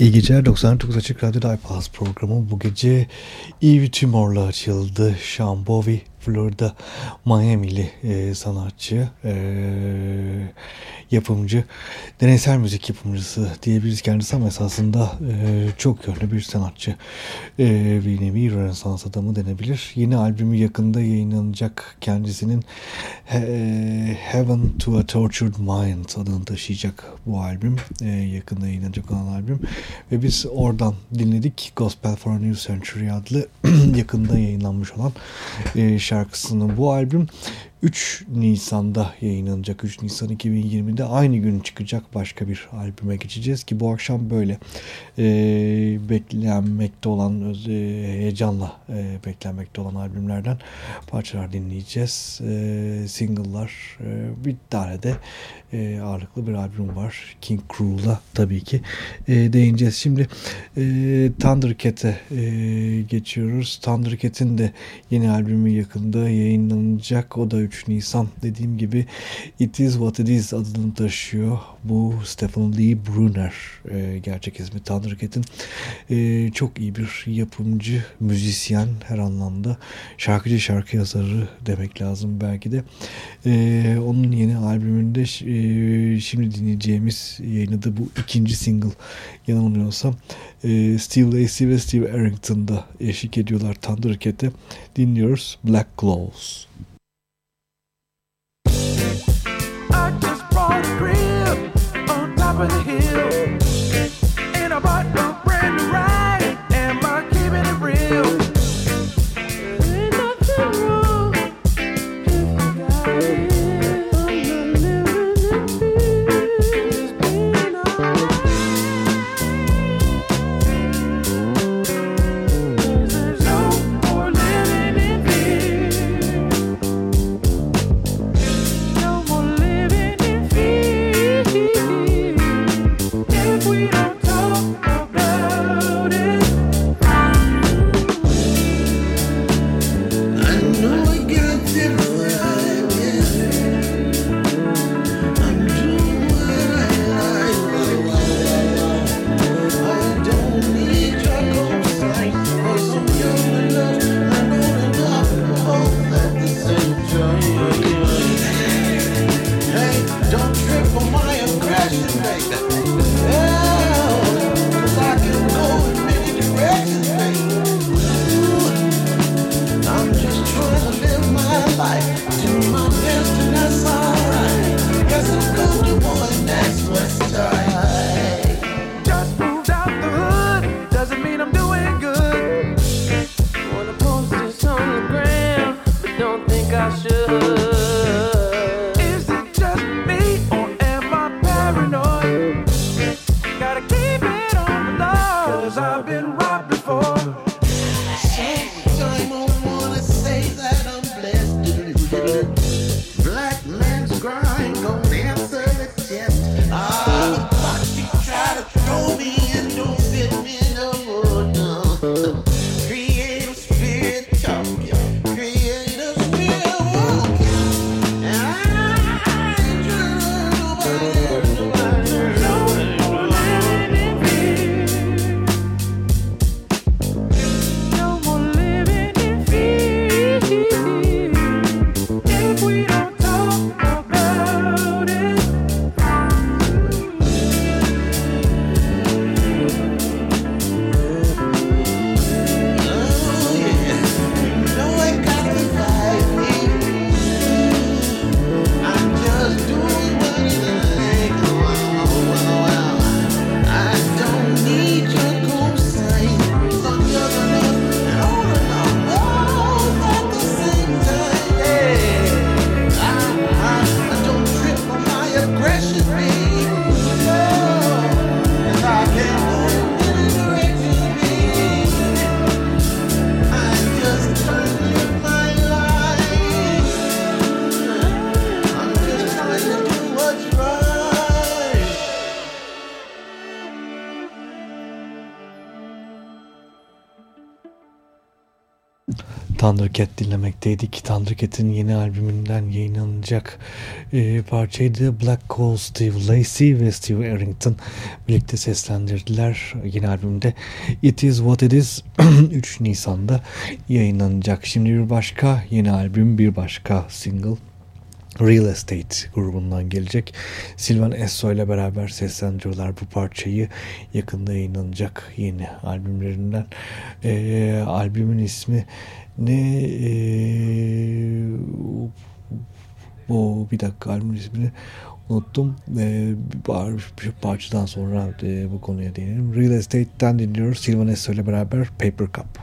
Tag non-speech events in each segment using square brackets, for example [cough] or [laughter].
İyi geceler 99 Açık Radyo'da iPlus programı bu gece Eve Timor'la açıldı. Sean Bowie, Florida, Miami'li e, sanatçı. E, yapımcı, deneysel müzik yapımcısı diyebiliriz kendisi ama esasında e, çok yönlü bir sanatçı. E, bir nevi Rönesans adamı denebilir. Yeni albümü yakında yayınlanacak kendisinin e, Heaven to a Tortured Mind adını taşıyacak bu albüm. E, yakında yayınlanacak olan albüm. Ve biz oradan dinledik Gospel for a New Century adlı [clears throat] yakında yayınlanmış olan e, şarkısını. Bu albüm 3 Nisan'da yayınlanacak. 3 Nisan 2020'de aynı gün çıkacak başka bir albüme geçeceğiz ki bu akşam böyle e, beklenmekte olan e, heyecanla e, beklenmekte olan albümlerden parçalar dinleyeceğiz. E, single'lar e, bir tane de e, ağırlıklı bir albüm var. King Cruel'a tabii ki e, değineceğiz. Şimdi e, Thundercat'e e, geçiyoruz. Thundercat'in de yeni albümü yakında yayınlanacak. O da 3 Nisan dediğim gibi It Is What It Is adını taşıyor. Bu Stephen Lee Brunner e, gerçek ismi Thundercat'in e, çok iyi bir yapımcı, müzisyen her anlamda şarkıcı şarkı yazarı demek lazım belki de. E, onun yeni albümünde e, şimdi dinleyeceğimiz yayınladığı bu ikinci single yanılmıyorsam e, Steve Lacy ve Steve Arrington'da eşlik ediyorlar Thundercat'e. Dinliyoruz Black Claws. Thundercat dinlemekteydik. Thundercat'in yeni albümünden yayınlanacak e, parçaydı. Black Coal Steve Lacy ve Steve Arrington birlikte seslendirdiler. Yeni albümde It Is What It Is [clears throat] 3 Nisan'da yayınlanacak. Şimdi bir başka yeni albüm, bir başka single. Real Estate grubundan gelecek. Silvan Esso ile beraber seslendiriyorlar bu parçayı. Yakında yayınlanacak yeni albümlerinden. Ee, albümün ismi ne ee, o bir dakika albümün ismini unuttum. Ee, bir parçadan sonra e, bu konuya değinelim. Real Estate'den dinliyoruz. Silvan Esso ile beraber Paper Cup.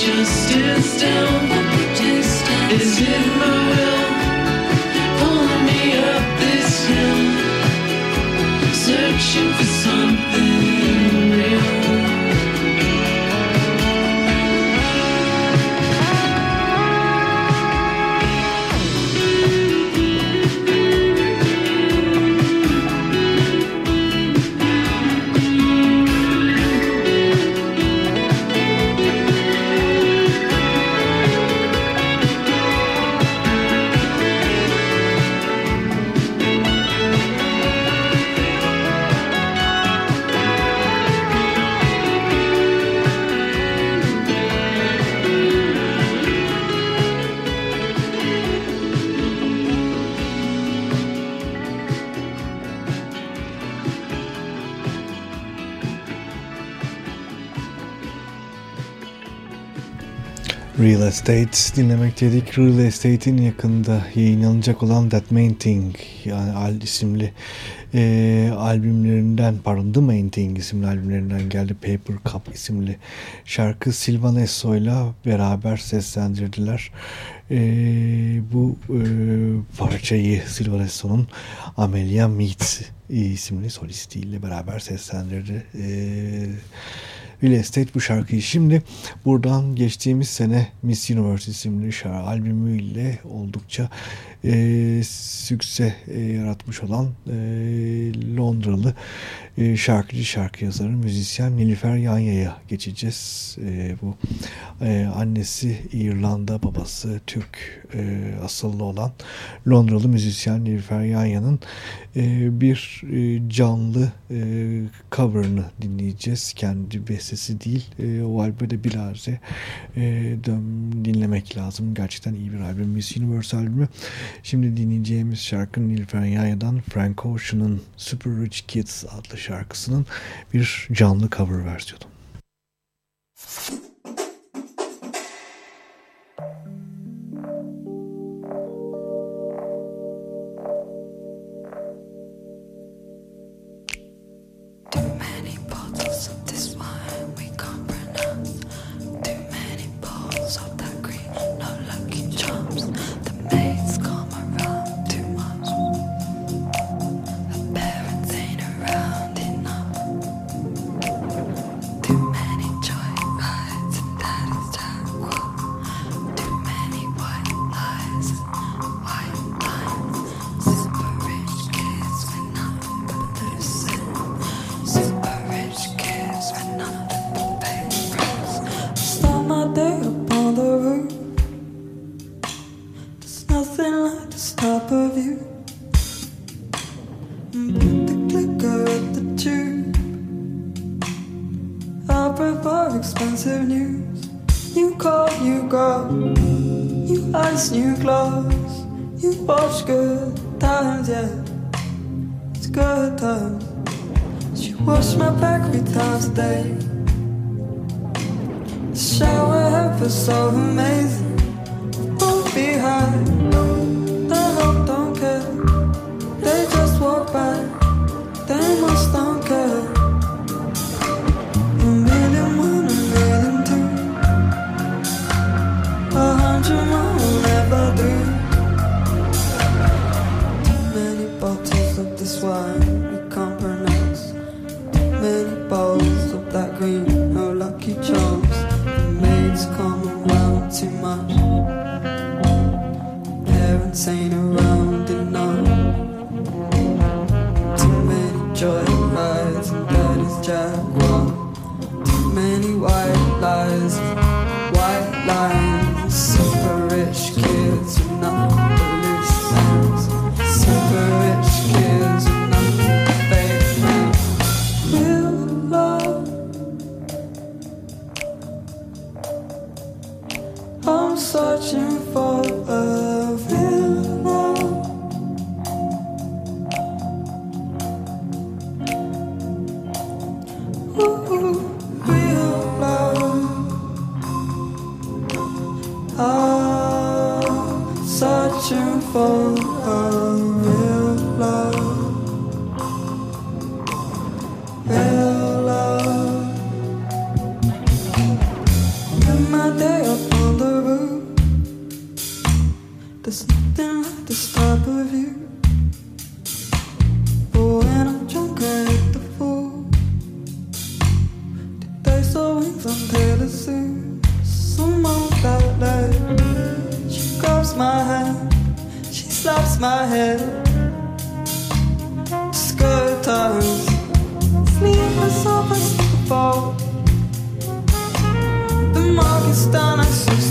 Estate dinlemek dedik. Real Estate'in yakında yayınlanacak olan That Main Thing yani Al isimli e, albümlerinden pardon The Main Thing isimli albümlerinden geldi. Paper Cup isimli şarkı Silvan ile beraber seslendirdiler. E, bu e, parçayı Silvan Esso'nun Amelia Meets isimli solistiyle beraber seslendirdi. Eee Real Estate bu şarkıyı. Şimdi buradan geçtiğimiz sene Miss Universe isimli şarkı albümüyle oldukça e, sükse e, yaratmış olan e, Londralı e, şarkıcı şarkı yazarı müzisyen Nilüfer Yanya'ya geçeceğiz. E, bu e, annesi İrlanda babası Türk e, asıllı olan Londralı müzisyen Nilüfer Yanya'nın e, bir e, canlı e, cover'ını dinleyeceğiz. Kendi bestesi değil. E, o albümde bilahare e, dinlemek lazım. Gerçekten iyi bir albüm. Miss Universe albümü. Şimdi dinleyeceğimiz şarkı Nilüfer Yanya'dan Frank Ocean'ın Super Rich Kids adlı şarkısının bir canlı cover versiyonu.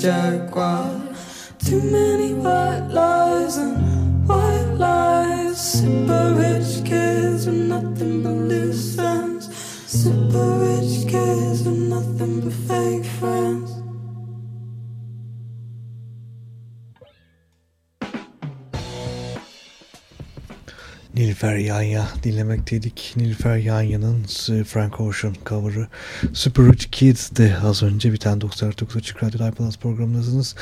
trôi qua. Nilüfer Yanya dinlemekteydik. Nilüfer Yanya'nın Frank Ocean cover'ı Super Rich Kids'di az önce biten 99 Açık Radyo Live Plus.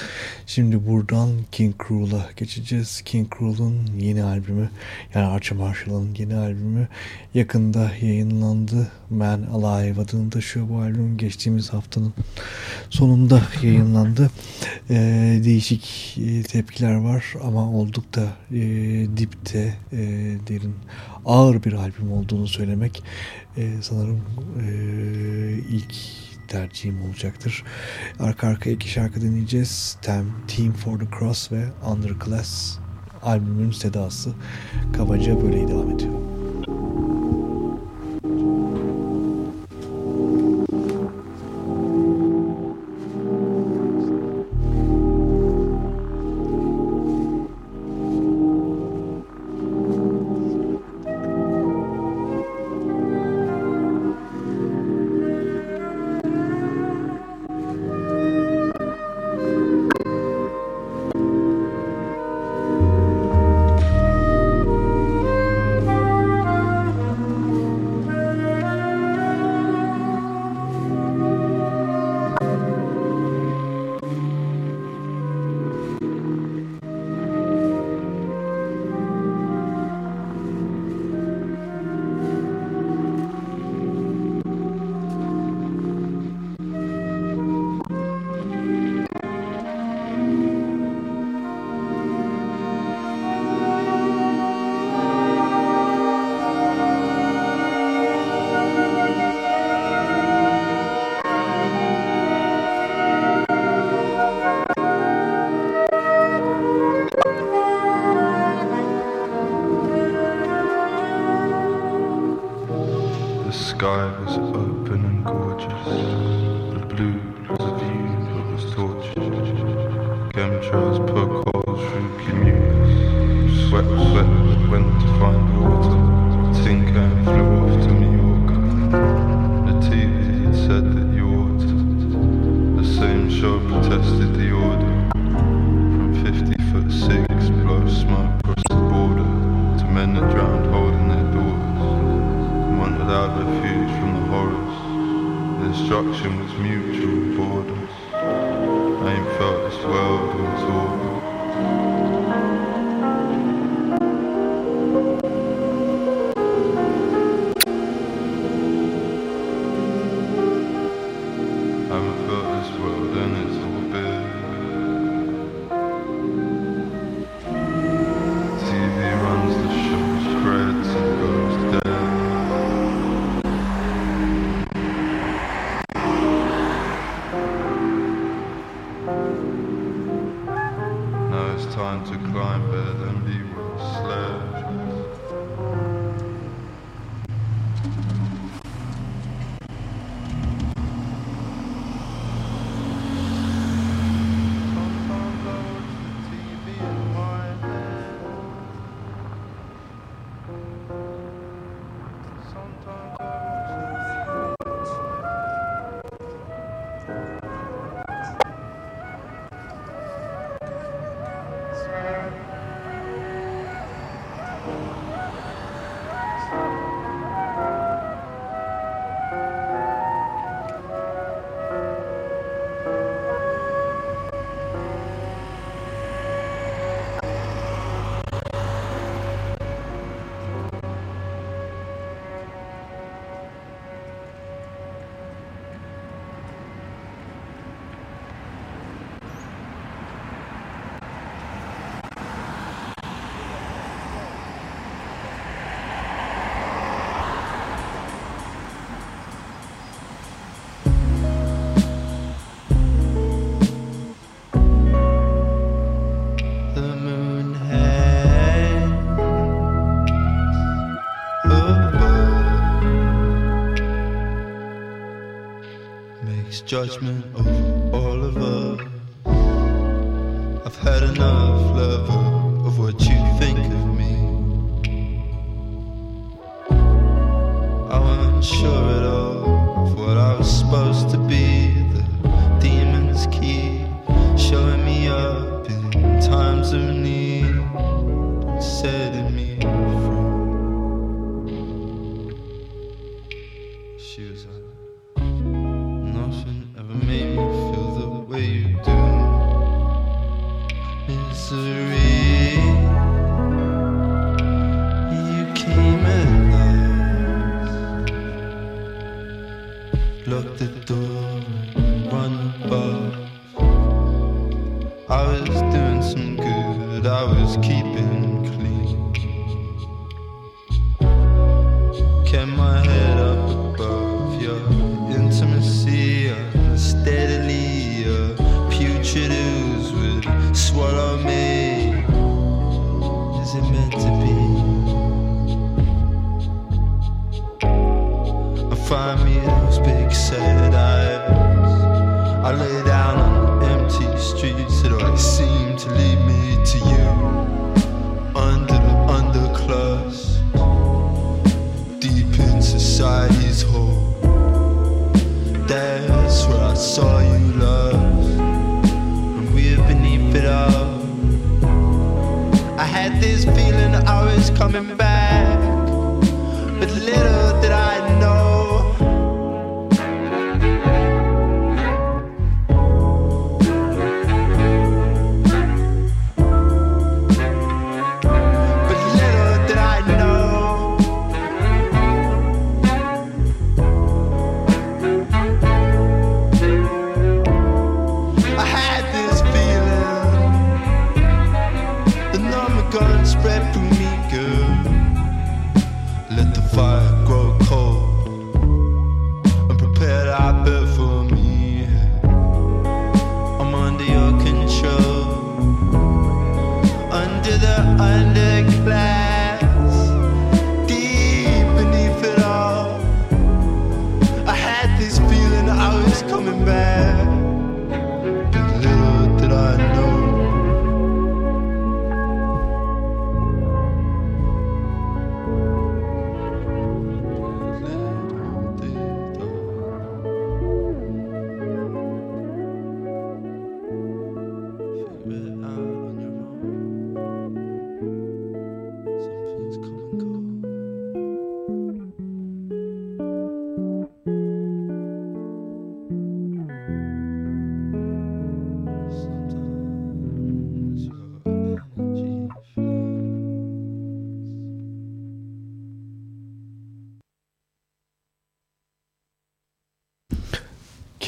Şimdi buradan King Cruel'a geçeceğiz. King Cruel'un yeni albümü yani Archie Marshall'ın yeni albümü yakında yayınlandı. Man Alive adını taşıyor bu albüm. Geçtiğimiz haftanın sonunda yayınlandı. Ee, değişik e, tepkiler var ama oldukça e, dipte e, derin Hikmet'in ağır bir albüm olduğunu söylemek e, sanırım e, ilk tercihim olacaktır. Arka arkaya iki şarkı dinleyeceğiz. Tem, Team for the Cross ve Underclass albümün sedası kabaca böyle devam ediyor. connection was mutual. judgment you and we're beneath it all. I had this feeling I was coming back, but little did I.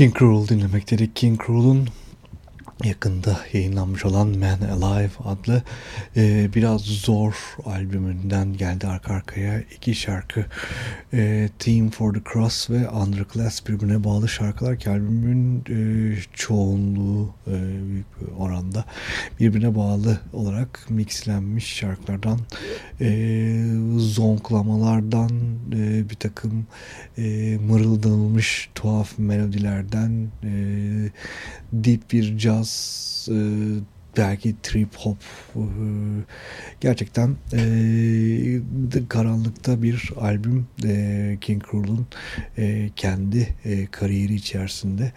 King Cruel dinlemek dedik. King Cruel'un yakında yayınlanmış olan Man Alive adlı e, biraz zor albümünden geldi arka arkaya iki şarkı. E, Team for the Cross ve Underclass birbirine bağlı şarkılar ki albümün e, çoğunluğu e, büyük bir oranda birbirine bağlı olarak mixlenmiş şarkılardan e, zonklamalardan e, bir takım e, mırıldanılmış tuhaf melodilerden e, deep bir caz e, belki trip hop e, gerçekten e, karanlıkta bir albüm e, King Cruel'un e, kendi e, kariyeri içerisinde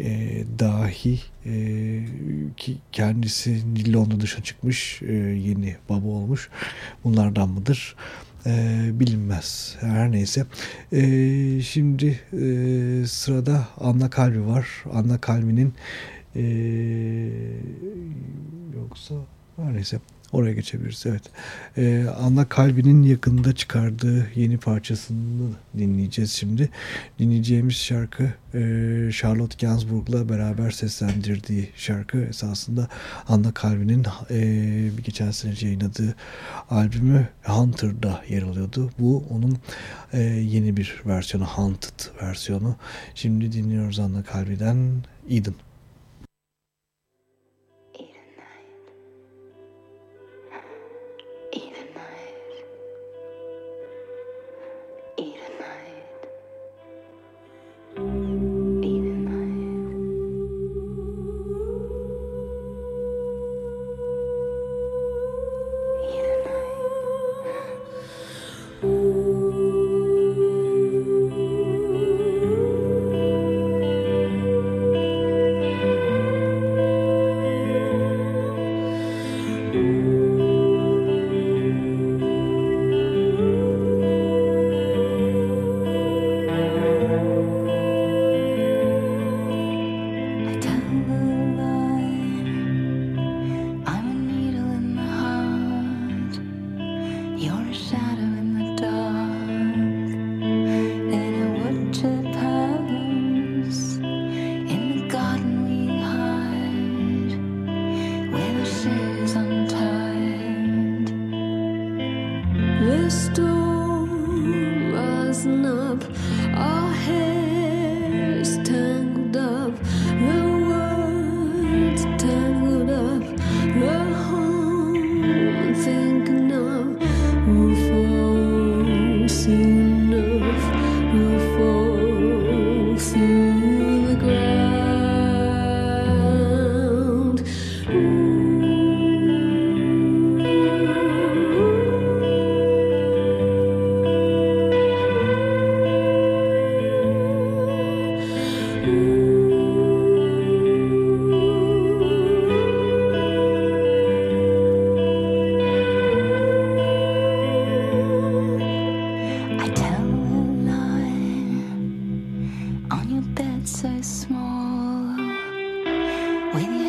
e, dahi e, ki kendisi Londra dışına çıkmış e, yeni baba olmuş bunlardan mıdır? e, bilinmez. Her neyse. E, şimdi e, sırada Anna Kalbi var. Anna Kalbi'nin e, yoksa neyse oraya geçebiliriz. Evet. Ee, Anna Kalbi'nin yakında çıkardığı yeni parçasını dinleyeceğiz şimdi. Dinleyeceğimiz şarkı e, Charlotte Gainsbourg'la beraber seslendirdiği şarkı esasında Anna Kalbi'nin e, bir geçen sene yayınladığı albümü Hunter'da yer alıyordu. Bu onun e, yeni bir versiyonu, Haunted versiyonu. Şimdi dinliyoruz Anna Kalbi'den Eden. when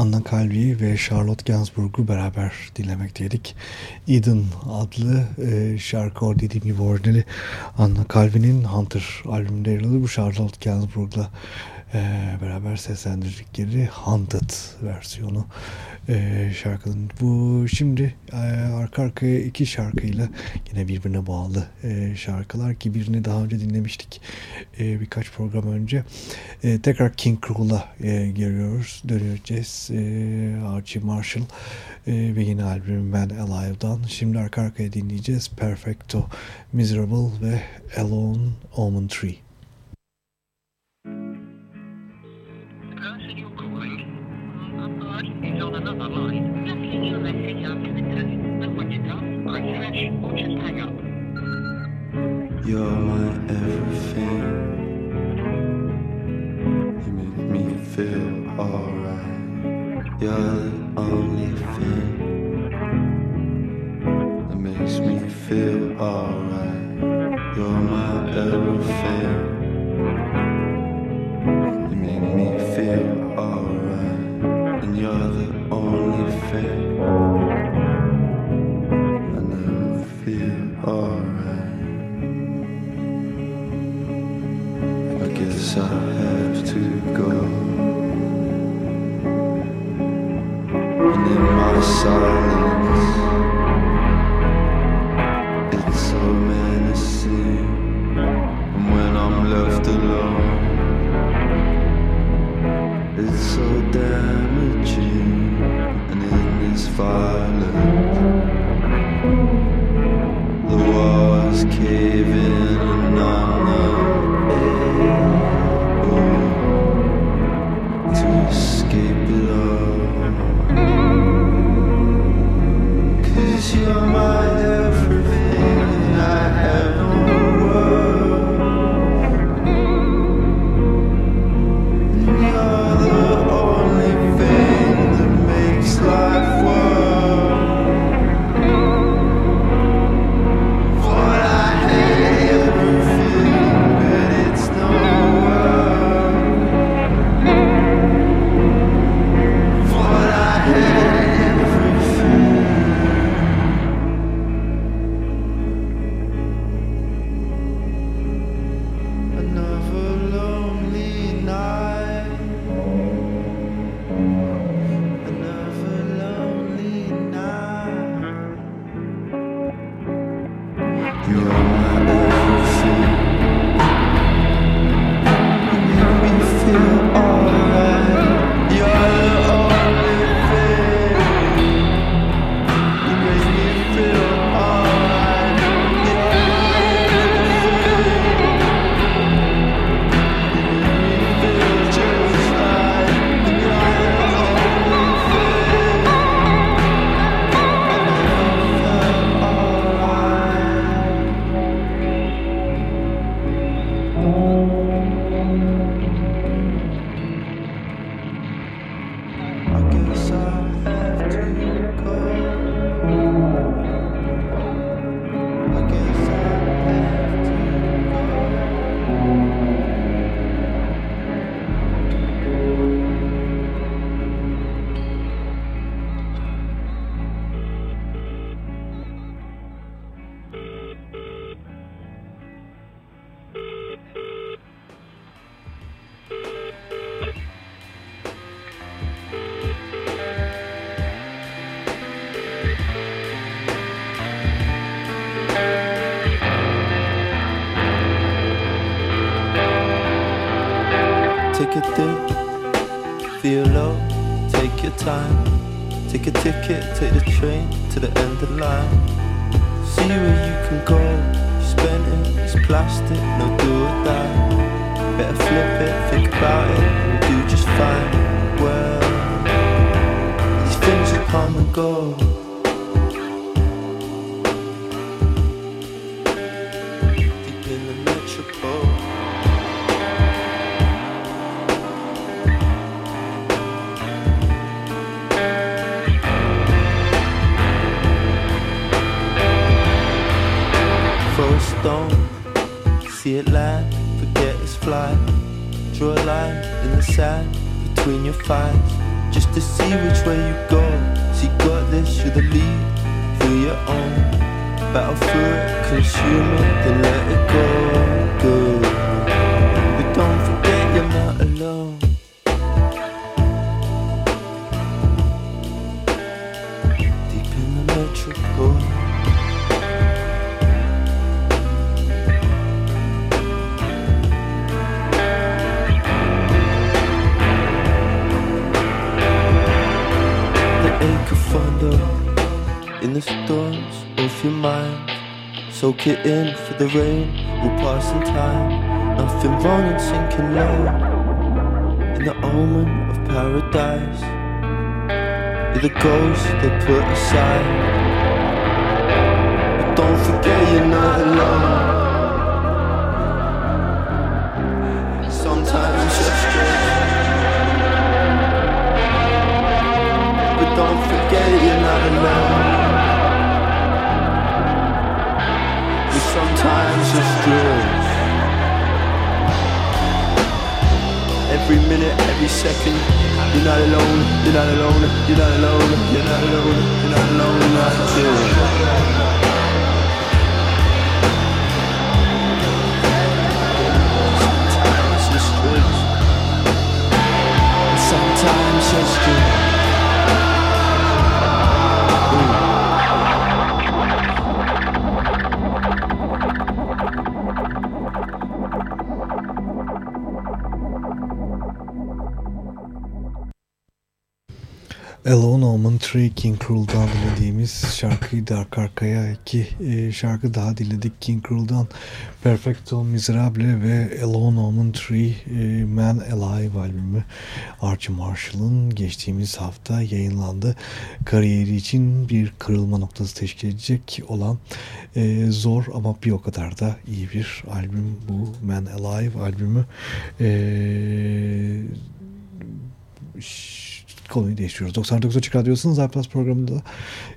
Anna Calvi ve Charlotte Gainsbourg'u beraber dinlemekteydik. Eden adlı e, şarkı dediğim gibi orijinali Anna Calvi'nin Hunter albümünde yer alır. Bu Charlotte Gainsbourg'la e, beraber seslendirdikleri Haunted versiyonu e, şarkının. Bu şimdi e, arka arkaya iki şarkıyla yine birbirine bağlı e, şarkılar ki birini daha önce dinlemiştik e, birkaç program önce. E, tekrar King Cruel'a e, geliyoruz, döneceğiz. E, Archie Marshall e, ve yeni albüm Ben Alive'dan. Şimdi arka arkaya dinleyeceğiz Perfecto, Miserable ve Alone Omen Tree. on another line. Just leave your message after the tone, and when you're done, or just hang up. You're my everything. You make me feel alright. You're the only thing that makes me feel alright. You're my everything. Guess I have to go. And in my silence, it's so menacing. And when I'm left alone, it's so damaging. And in this violence, you. See, got this, you're the lead, feel your own. Battle through it, consume it, then let it go. Soak it in for the rain will pass in time. Nothing wrong in sinking low in the omen of paradise. You're the ghost they put aside. But don't forget you're not alone. Strange. Every minute, every second, you're not alone, you're not alone, you're not alone, you're not alone, you're not alone, not alone. Sometimes it's strange. Tree King Cruel'dan dinlediğimiz şarkıyı da arka arkaya iki e, şarkı daha dinledik. King Cruel'dan Perfecto Miserable ve Alone Omen Tree e, Man Alive albümü Archie Marshall'ın geçtiğimiz hafta yayınlandı. Kariyeri için bir kırılma noktası teşkil edecek olan e, zor ama bir o kadar da iyi bir albüm bu Man Alive albümü. Eee konuyu değiştiriyoruz. 99 Açık Radyosu'nun iPlus programında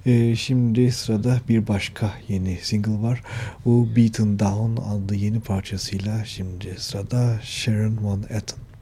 e, şimdi sırada bir başka yeni single var. Bu Beaten Down adlı yeni parçasıyla şimdi sırada Sharon Van Etten.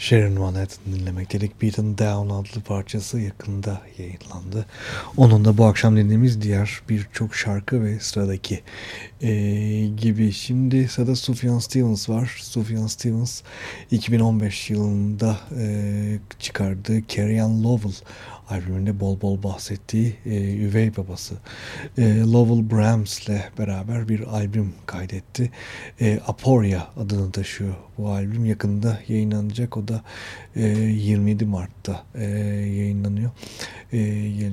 Sharon Van Etten dinlemekteydik. Beaten Down adlı parçası yakında yayınlandı. Onun da bu akşam dinlediğimiz diğer birçok şarkı ve sıradaki e, gibi. Şimdi sırada Sufjan Stevens var. Sufjan Stevens 2015 yılında e, çıkardığı Carrie Ann Lowell albümünde bol bol bahsettiği e, üvey babası e, Lovell Brahms ile beraber bir albüm kaydetti. E, Aporia adını taşıyor bu albüm. Yakında yayınlanacak. O da e, 27 Mart'ta e, yayınlanıyor. E,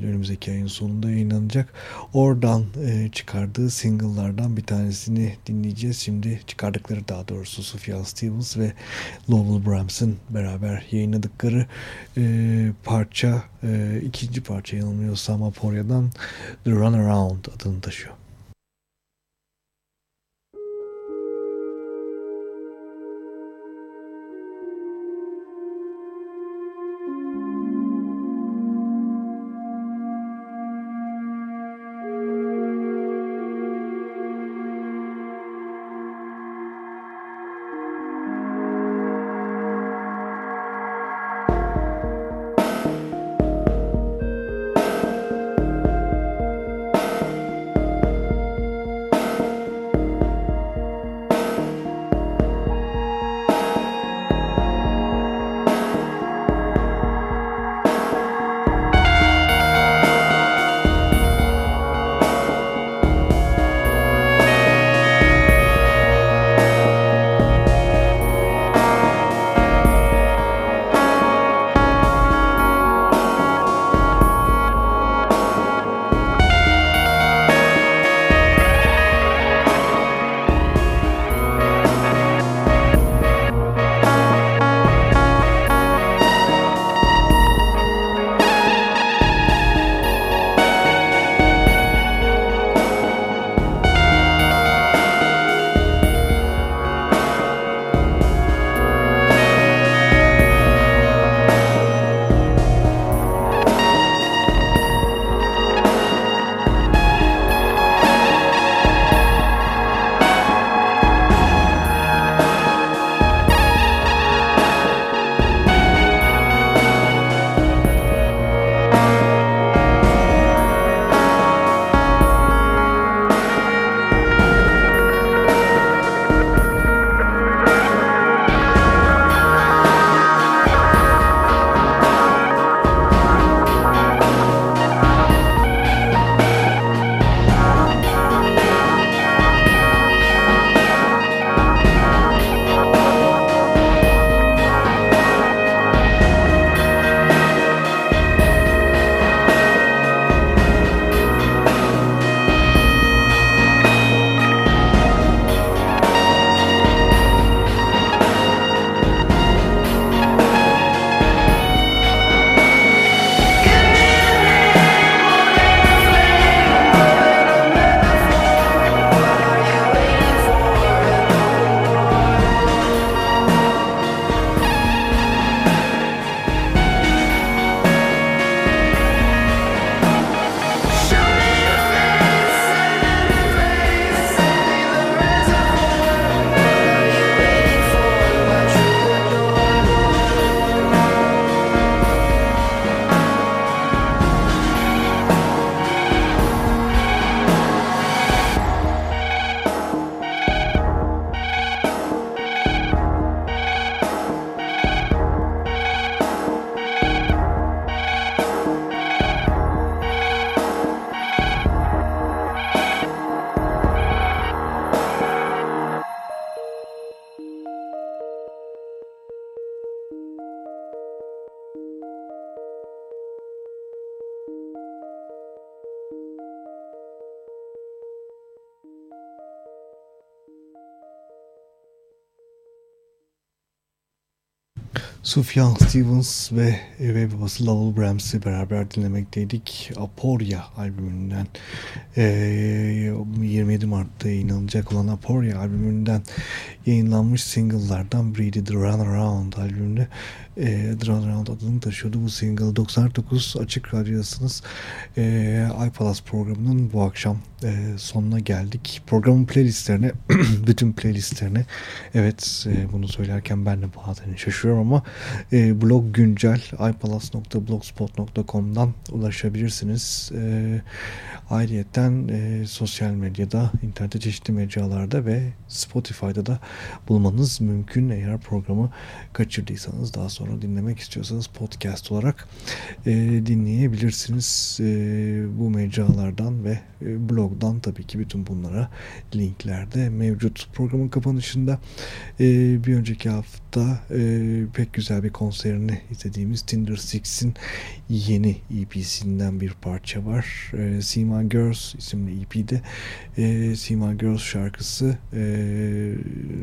önümüzdeki ayın sonunda yayınlanacak. Oradan e, çıkardığı single'lardan bir tanesini dinleyeceğiz. Şimdi çıkardıkları daha doğrusu Sufjan Stevens ve Lovell Brahms'ın beraber yayınladıkları e, parça e, ikinci parça yanılmıyorsam Aporia'dan The Runaround adını taşıyor. Sufjan Stevens ve ve babası Lowell Brams'i beraber dinlemekteydik. Aporia albümünden e, 27 Mart'ta yayınlanacak olan Aporia albümünden yayınlanmış single'lardan biriydi The Run Around albümünde e, Drown Around adını taşıyordu bu single. 99 Açık Radyo'dasınız. E, iPalas programının bu akşam e, sonuna geldik. Programın playlistlerine, [clears throat] bütün playlistlerine evet e, bunu söylerken ben de bazen şaşırıyorum ama e, blog güncel ipalas.blogspot.com'dan ulaşabilirsiniz. E, ayrıyeten e, sosyal medyada, internette çeşitli mecralarda ve Spotify'da da bulmanız mümkün. Eğer programı kaçırdıysanız daha sonra dinlemek istiyorsanız podcast olarak e, dinleyebilirsiniz. E, bu mecralardan ve e, blogdan tabii ki bütün bunlara linklerde mevcut. Programın kapanışında e, bir önceki hafta e, pek güzel bir konserini izlediğimiz Tinder Six'in yeni EP'sinden bir parça var. E, Sima Girls isimli EP'de e, Sima Girls şarkısı e,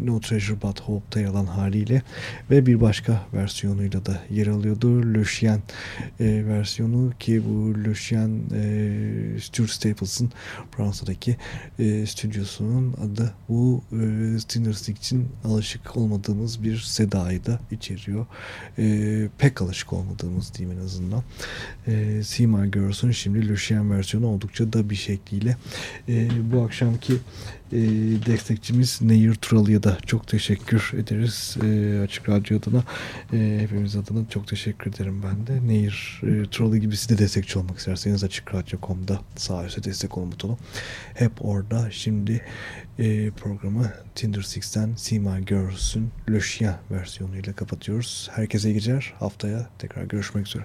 No Treasure But Hope'da yalan haliyle ve bir başka versiyonuyla da yer alıyordu. Le Chien e, versiyonu ki bu Le Chien e, Stuart Staples'ın Fransa'daki e, stüdyosunun adı bu e, Stinger Stick için alışık olmadığımız bir sedayı da içeriyor. E, pek alışık olmadığımız diyeyim en azından. E, My Girls'un şimdi Le Chien versiyonu oldukça da bir şekliyle e, bu akşamki e, destekçimiz Nehir Turalı'ya da çok teşekkür ederiz. E, Açık Radyo adına e, hepimiz adına çok teşekkür ederim ben de. Nehir e, Turalı gibisi de destekçi olmak isterseniz Açık Radyo.com'da sağ üstte destek olun butonu. Hep orada. Şimdi e, programı Tinder Six'ten See My Girls'ün Le Chien versiyonuyla kapatıyoruz. Herkese iyi geceler. Haftaya tekrar görüşmek üzere.